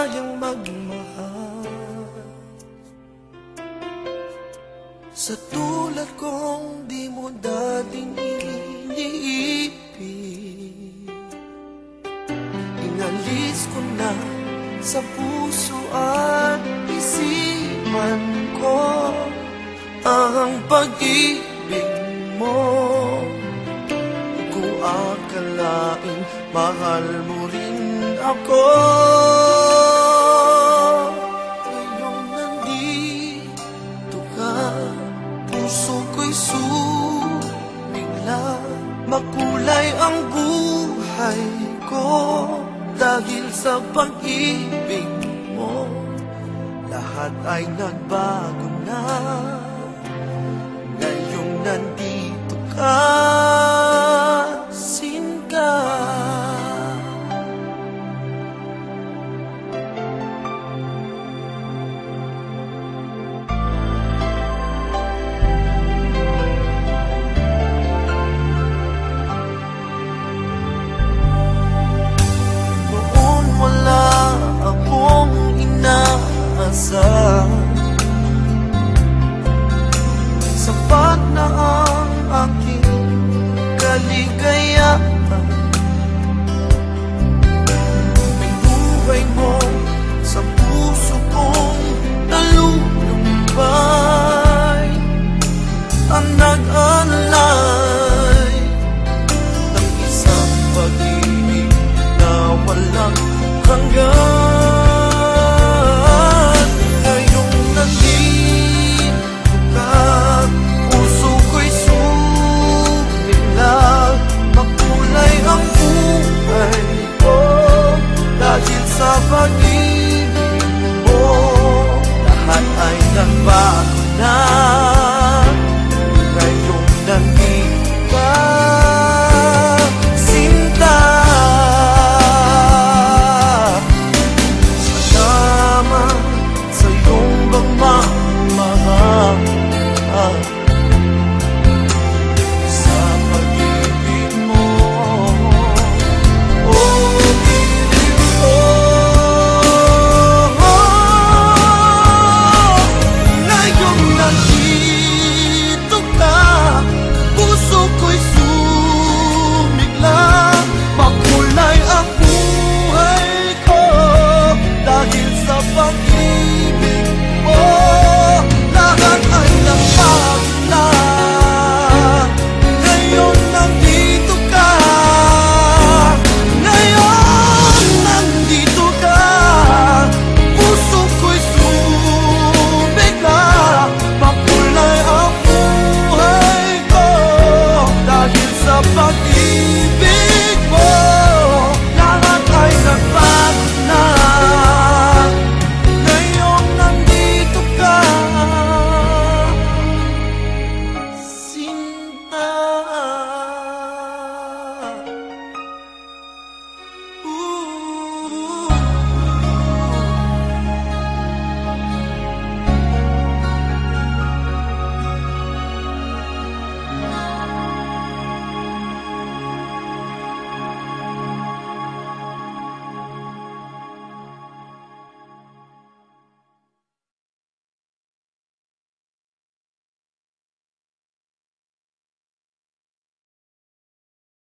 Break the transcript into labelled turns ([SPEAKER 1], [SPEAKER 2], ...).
[SPEAKER 1] kayang magmahal. Sa tulad kong di mo dating iniipin Inalis ko na sa puso at isipan ko Ang pag-ibig mo. Di ko akalaing mahal mo rin ako Puso ko'y sumigla Makulay ang buhay ko. Dahil sa pag-ibig mo Lahat ay nagbago na. Ngayong nandito